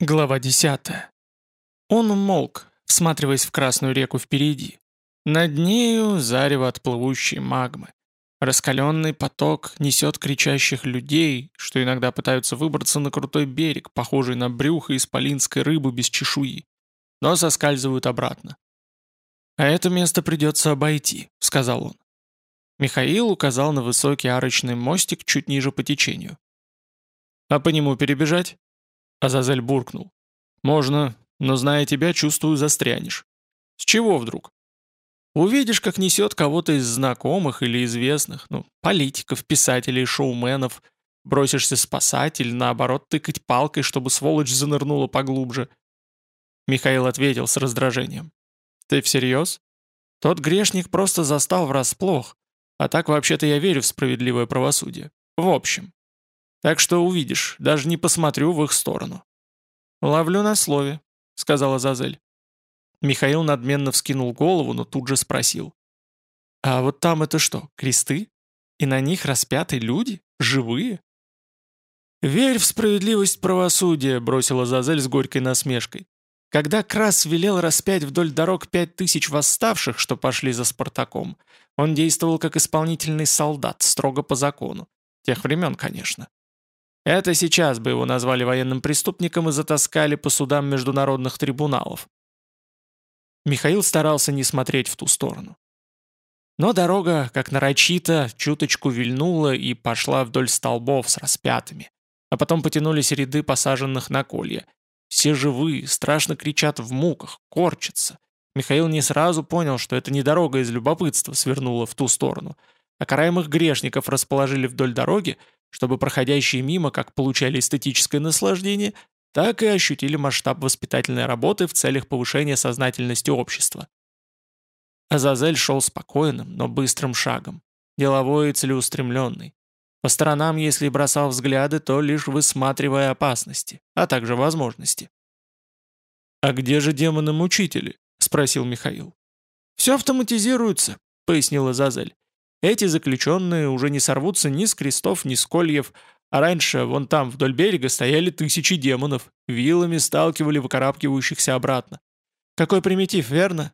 Глава 10. Он умолк, всматриваясь в красную реку впереди. Над нею зарево от плывущей магмы. Раскаленный поток несет кричащих людей, что иногда пытаются выбраться на крутой берег, похожий на брюхо исполинской рыбы без чешуи, но соскальзывают обратно. «А это место придется обойти», — сказал он. Михаил указал на высокий арочный мостик чуть ниже по течению. «А по нему перебежать?» Азазель буркнул. «Можно, но, зная тебя, чувствую, застрянешь». «С чего вдруг?» «Увидишь, как несет кого-то из знакомых или известных, ну, политиков, писателей, шоуменов, бросишься спасать или, наоборот, тыкать палкой, чтобы сволочь занырнула поглубже». Михаил ответил с раздражением. «Ты всерьез? Тот грешник просто застал врасплох, а так вообще-то я верю в справедливое правосудие. В общем, так что увидишь, даже не посмотрю в их сторону». «Ловлю на слове», — сказала Зазель. Михаил надменно вскинул голову, но тут же спросил. «А вот там это что, кресты? И на них распяты люди? Живые?» «Верь в справедливость правосудия», — бросила Зазель с горькой насмешкой. Когда Крас велел распять вдоль дорог пять тысяч восставших, что пошли за Спартаком, он действовал как исполнительный солдат, строго по закону. Тех времен, конечно. Это сейчас бы его назвали военным преступником и затаскали по судам международных трибуналов. Михаил старался не смотреть в ту сторону. Но дорога, как нарочито, чуточку вильнула и пошла вдоль столбов с распятыми. А потом потянулись ряды посаженных на колья. Все живые, страшно кричат в муках, корчатся. Михаил не сразу понял, что это не дорога из любопытства свернула в ту сторону, а караемых грешников расположили вдоль дороги, чтобы проходящие мимо как получали эстетическое наслаждение, так и ощутили масштаб воспитательной работы в целях повышения сознательности общества. Азазель шел спокойным, но быстрым шагом, деловой и целеустремленный. По сторонам, если бросал взгляды, то лишь высматривая опасности, а также возможности. «А где же демоны-мучители?» — спросил Михаил. «Все автоматизируется», — пояснила Азазель. Эти заключенные уже не сорвутся ни с крестов, ни с кольев, а раньше вон там вдоль берега стояли тысячи демонов, вилами сталкивали выкарабкивающихся обратно. Какой примитив, верно?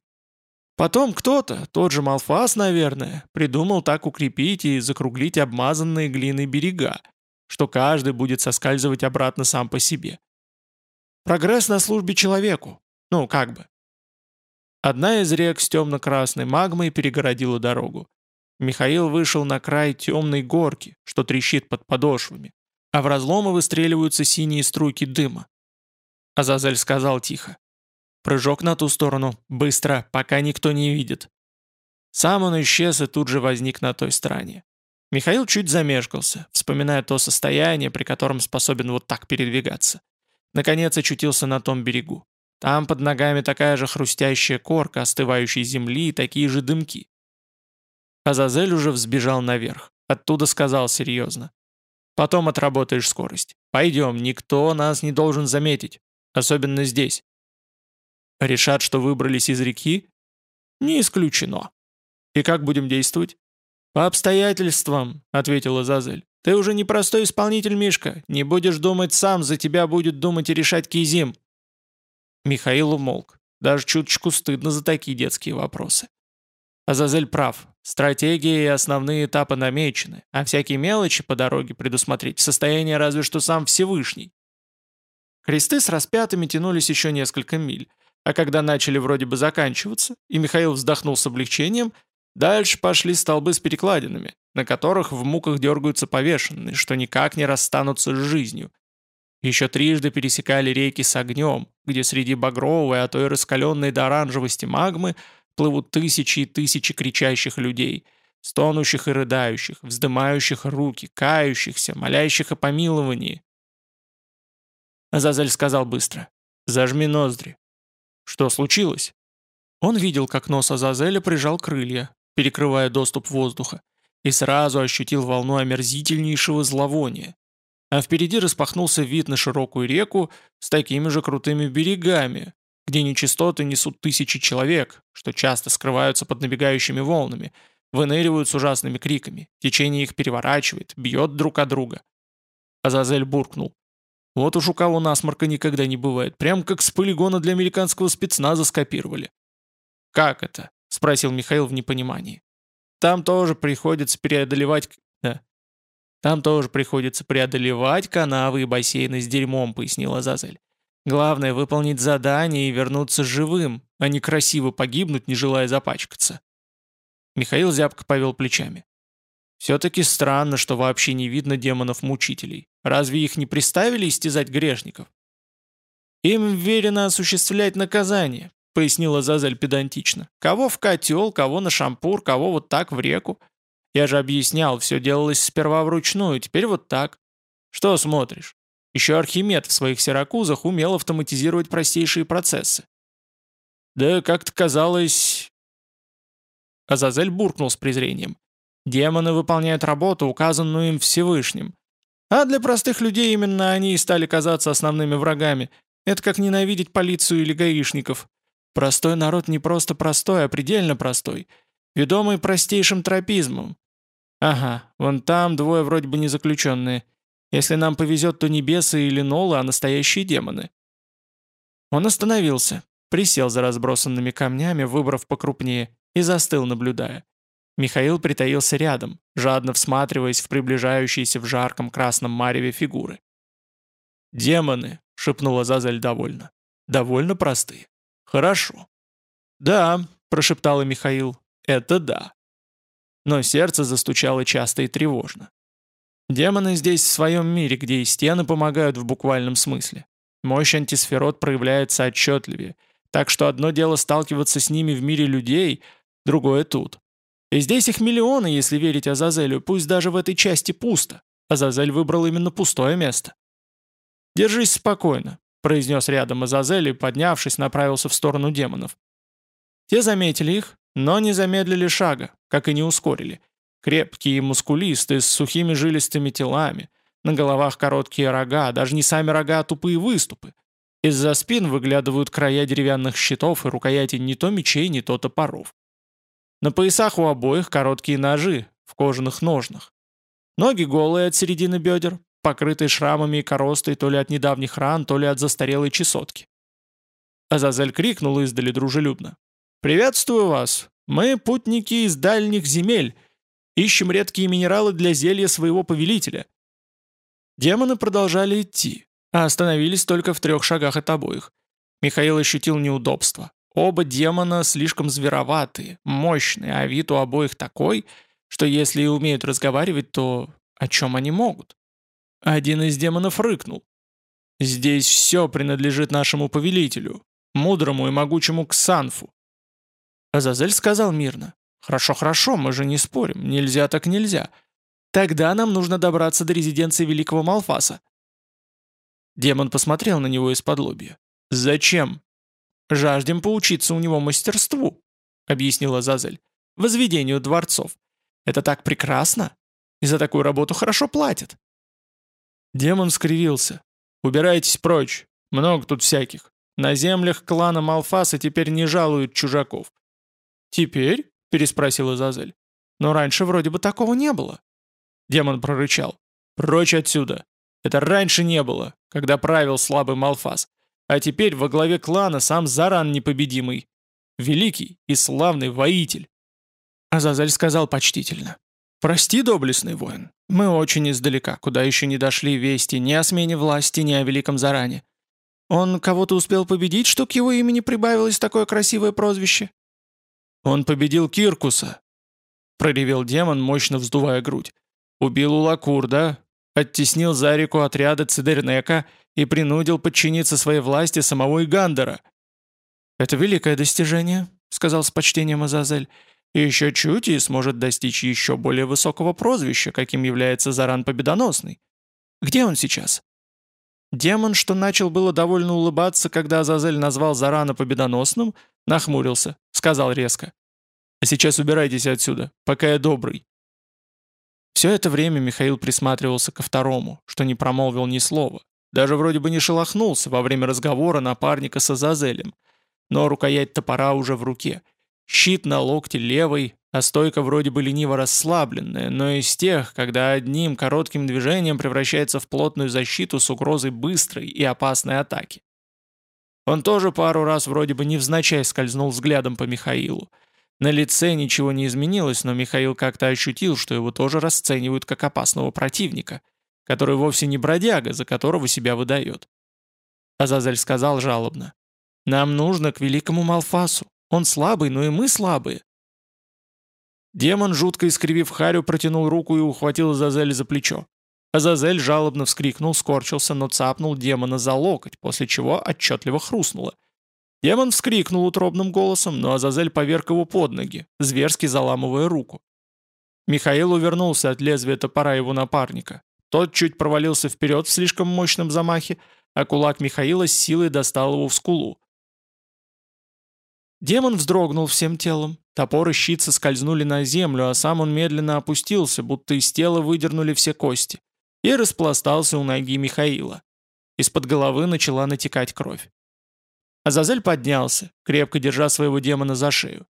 Потом кто-то, тот же Малфас, наверное, придумал так укрепить и закруглить обмазанные глиной берега, что каждый будет соскальзывать обратно сам по себе. Прогресс на службе человеку. Ну, как бы. Одна из рек с темно-красной магмой перегородила дорогу. Михаил вышел на край темной горки, что трещит под подошвами, а в разломы выстреливаются синие струйки дыма. Азазель сказал тихо. «Прыжок на ту сторону, быстро, пока никто не видит». Сам он исчез и тут же возник на той стороне. Михаил чуть замешкался, вспоминая то состояние, при котором способен вот так передвигаться. Наконец очутился на том берегу. Там под ногами такая же хрустящая корка остывающей земли и такие же дымки. Азазель уже взбежал наверх. Оттуда сказал серьезно. «Потом отработаешь скорость. Пойдем, никто нас не должен заметить. Особенно здесь». Решат, что выбрались из реки? Не исключено. И как будем действовать? «По обстоятельствам», — ответила Азазель. «Ты уже не простой исполнитель, Мишка. Не будешь думать сам, за тебя будет думать и решать Кизим». Михаил умолк. Даже чуточку стыдно за такие детские вопросы. Азазель прав. Стратегия и основные этапы намечены, а всякие мелочи по дороге предусмотреть состоянии разве что сам Всевышний. Кресты с распятыми тянулись еще несколько миль, а когда начали вроде бы заканчиваться, и Михаил вздохнул с облегчением, дальше пошли столбы с перекладинами, на которых в муках дергаются повешенные, что никак не расстанутся с жизнью. Еще трижды пересекали реки с огнем, где среди багровой, а то и раскаленной до оранжевости магмы – плывут тысячи и тысячи кричащих людей, стонущих и рыдающих, вздымающих руки, кающихся, молящих о помиловании. Азазель сказал быстро. «Зажми ноздри». «Что случилось?» Он видел, как нос Азазеля прижал крылья, перекрывая доступ воздуха, и сразу ощутил волну омерзительнейшего зловония. А впереди распахнулся вид на широкую реку с такими же крутыми берегами, где нечистоты несут тысячи человек, что часто скрываются под набегающими волнами, выныривают с ужасными криками, течение их переворачивает, бьет друг о друга. Азазель буркнул. Вот уж у кого насморка никогда не бывает. Прям как с полигона для американского спецназа скопировали. «Как это?» — спросил Михаил в непонимании. «Там тоже приходится преодолевать...» «Да». «Там тоже приходится преодолевать канавы и бассейны с дерьмом», — пояснила Зазель. «Главное — выполнить задание и вернуться живым, а не красиво погибнуть, не желая запачкаться». Михаил зябко повел плечами. Все-таки странно, что вообще не видно демонов-мучителей. Разве их не приставили истязать грешников? Им верено осуществлять наказание, пояснила Зазель педантично. Кого в котел, кого на шампур, кого вот так в реку. Я же объяснял, все делалось сперва вручную, теперь вот так. Что смотришь? Еще Архимед в своих сиракузах умел автоматизировать простейшие процессы. Да как-то казалось... Азазель буркнул с презрением. Демоны выполняют работу, указанную им Всевышним. А для простых людей именно они и стали казаться основными врагами. Это как ненавидеть полицию или гаишников. Простой народ не просто простой, а предельно простой. Ведомый простейшим тропизмом. Ага, вон там двое вроде бы не заключенные. Если нам повезет, то не бесы или нолы, а настоящие демоны. Он остановился, присел за разбросанными камнями, выбрав покрупнее, и застыл, наблюдая. Михаил притаился рядом, жадно всматриваясь в приближающиеся в жарком красном мареве фигуры. «Демоны», — шепнула Зазель довольно. «Довольно простые. Хорошо». «Да», — прошептал Михаил, — «это да». Но сердце застучало часто и тревожно. Демоны здесь в своем мире, где и стены помогают в буквальном смысле. Мощь антисферот проявляется отчетливее, так что одно дело сталкиваться с ними в мире людей, другое тут. И здесь их миллионы, если верить Азазелю, пусть даже в этой части пусто. Азазель выбрал именно пустое место. «Держись спокойно», — произнес рядом Азазель и, поднявшись, направился в сторону демонов. Те заметили их, но не замедлили шага, как и не ускорили. Крепкие и мускулистые, с сухими жилистыми телами, на головах короткие рога, даже не сами рога, а тупые выступы. Из-за спин выглядывают края деревянных щитов и рукояти не то мечей, не то топоров. На поясах у обоих короткие ножи в кожаных ножнах. Ноги голые от середины бедер, покрытые шрамами и коростой то ли от недавних ран, то ли от застарелой чесотки. Азазель крикнул издали дружелюбно. «Приветствую вас! Мы путники из дальних земель. Ищем редкие минералы для зелья своего повелителя». Демоны продолжали идти, а остановились только в трех шагах от обоих. Михаил ощутил неудобство. Оба демона слишком звероватые, мощные, а вид у обоих такой, что если и умеют разговаривать, то о чем они могут? Один из демонов рыкнул. «Здесь все принадлежит нашему повелителю, мудрому и могучему Ксанфу». Азазель сказал мирно. «Хорошо, хорошо, мы же не спорим, нельзя так нельзя. Тогда нам нужно добраться до резиденции великого Малфаса». Демон посмотрел на него из-под лобья. «Зачем?» «Жаждем поучиться у него мастерству», — объяснила Зазель. «Возведению дворцов. Это так прекрасно. И за такую работу хорошо платят». Демон скривился. «Убирайтесь прочь. Много тут всяких. На землях клана Малфаса теперь не жалуют чужаков». «Теперь?» — переспросила Зазель. «Но раньше вроде бы такого не было». Демон прорычал. «Прочь отсюда! Это раньше не было, когда правил слабый Малфас. А теперь во главе клана сам Заран непобедимый. Великий и славный воитель. Азазель сказал почтительно. «Прости, доблестный воин, мы очень издалека, куда еще не дошли вести ни о смене власти, ни о великом Заране. Он кого-то успел победить, что к его имени прибавилось такое красивое прозвище?» «Он победил Киркуса», — проревел демон, мощно вздувая грудь. «Убил Улакур, да? Оттеснил за реку отряды Цидернека и принудил подчиниться своей власти самого Игандера. «Это великое достижение», — сказал с почтением Азазель. «И еще чуть и сможет достичь еще более высокого прозвища, каким является Заран Победоносный. Где он сейчас?» Демон, что начал было довольно улыбаться, когда Азазель назвал Зарана победоносным, нахмурился, сказал резко. «А сейчас убирайтесь отсюда, пока я добрый». Все это время Михаил присматривался ко второму, что не промолвил ни слова, даже вроде бы не шелохнулся во время разговора напарника с Азазелем. Но рукоять топора уже в руке. Щит на локте левой, а стойка вроде бы лениво расслабленная, но из тех, когда одним коротким движением превращается в плотную защиту с угрозой быстрой и опасной атаки. Он тоже пару раз вроде бы невзначай скользнул взглядом по Михаилу. На лице ничего не изменилось, но Михаил как-то ощутил, что его тоже расценивают как опасного противника, который вовсе не бродяга, за которого себя выдает. Азазель сказал жалобно. «Нам нужно к великому Малфасу. Он слабый, но и мы слабые». Демон, жутко искривив Харю, протянул руку и ухватил Азазель за плечо. Азазель жалобно вскрикнул, скорчился, но цапнул демона за локоть, после чего отчетливо хрустнуло. Демон вскрикнул утробным голосом, но Азазель поверг его под ноги, зверски заламывая руку. Михаил увернулся от лезвия топора его напарника. Тот чуть провалился вперед в слишком мощном замахе, а кулак Михаила с силой достал его в скулу. Демон вздрогнул всем телом, топор и щит соскользнули на землю, а сам он медленно опустился, будто из тела выдернули все кости, и распластался у ноги Михаила. Из-под головы начала натекать кровь. Азазель поднялся, крепко держа своего демона за шею.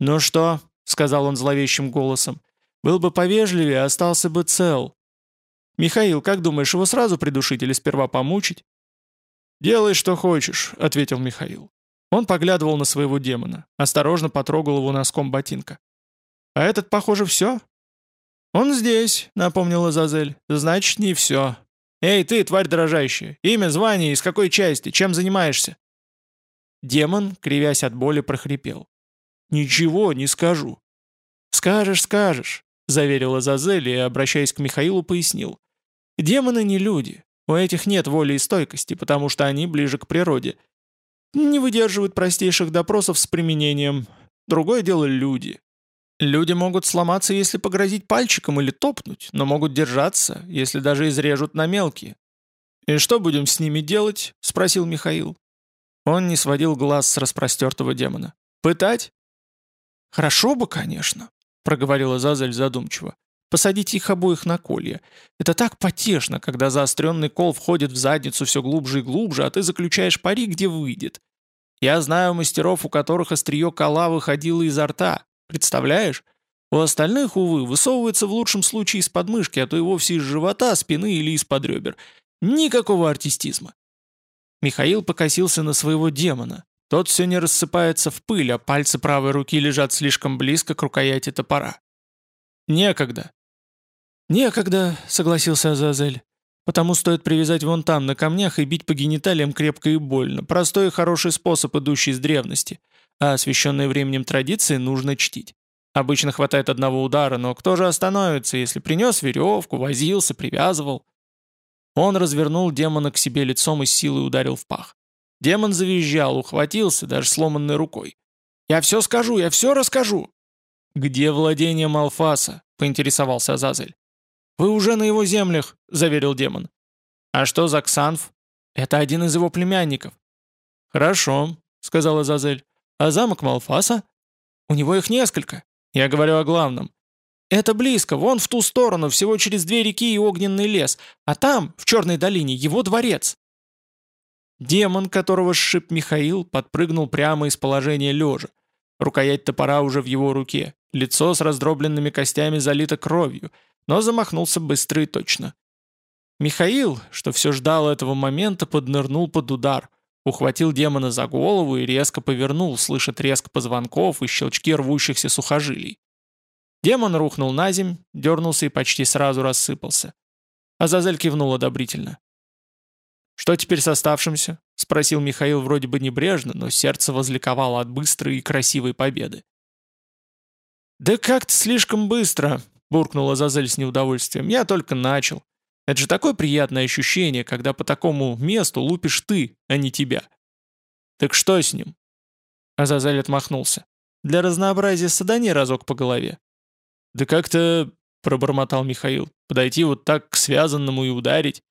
«Ну что?» — сказал он зловещим голосом. «Был бы повежливее, остался бы цел. Михаил, как думаешь, его сразу придушить или сперва помучить?» «Делай, что хочешь», — ответил Михаил. Он поглядывал на своего демона, осторожно потрогал его носком ботинка. «А этот, похоже, все?» «Он здесь», — напомнила Зазель. «Значит, не все. Эй, ты, тварь дрожащая, имя, звание, из какой части, чем занимаешься?» Демон, кривясь от боли, прохрипел. «Ничего не скажу». «Скажешь, скажешь», — заверила Зазель и, обращаясь к Михаилу, пояснил. «Демоны не люди. У этих нет воли и стойкости, потому что они ближе к природе не выдерживают простейших допросов с применением. Другое дело люди. Люди могут сломаться, если погрозить пальчиком или топнуть, но могут держаться, если даже изрежут на мелкие. «И что будем с ними делать?» — спросил Михаил. Он не сводил глаз с распростертого демона. «Пытать?» «Хорошо бы, конечно», — проговорила Зазель задумчиво. «Посадить их обоих на колья. Это так потешно, когда заостренный кол входит в задницу все глубже и глубже, а ты заключаешь пари, где выйдет. Я знаю мастеров, у которых острие кола выходило изо рта. Представляешь? У остальных, увы, высовывается в лучшем случае из подмышки, а то и вовсе из живота, спины или из-под ребер. Никакого артистизма. Михаил покосился на своего демона. Тот все не рассыпается в пыль, а пальцы правой руки лежат слишком близко к рукояти топора. «Некогда». «Некогда», — согласился Азазель. Потому стоит привязать вон там, на камнях, и бить по гениталиям крепко и больно. Простой и хороший способ, идущий из древности. А освященные временем традиции нужно чтить. Обычно хватает одного удара, но кто же остановится, если принес веревку, возился, привязывал? Он развернул демона к себе лицом и силой ударил в пах. Демон завизжал, ухватился, даже сломанной рукой. «Я все скажу, я все расскажу!» «Где владение Малфаса?» — поинтересовался Азазель. «Вы уже на его землях», — заверил демон. «А что за Ксанф?» «Это один из его племянников». «Хорошо», — сказала Зазель. «А замок Малфаса?» «У него их несколько. Я говорю о главном. Это близко, вон в ту сторону, всего через две реки и огненный лес, а там, в Черной долине, его дворец». Демон, которого сшиб Михаил, подпрыгнул прямо из положения лежа. Рукоять топора уже в его руке. Лицо с раздробленными костями залито кровью но замахнулся быстро и точно. Михаил, что все ждал этого момента, поднырнул под удар, ухватил демона за голову и резко повернул, слыша треск позвонков и щелчки рвущихся сухожилий. Демон рухнул на земь, дернулся и почти сразу рассыпался. Азазель кивнул одобрительно. «Что теперь с оставшимся?» — спросил Михаил вроде бы небрежно, но сердце возликовало от быстрой и красивой победы. «Да как-то слишком быстро», буркнула Зазель с неудовольствием. «Я только начал. Это же такое приятное ощущение, когда по такому месту лупишь ты, а не тебя». «Так что с ним?» Азазель отмахнулся. «Для разнообразия садани разок по голове». «Да как-то...» — пробормотал Михаил. «Подойти вот так к связанному и ударить».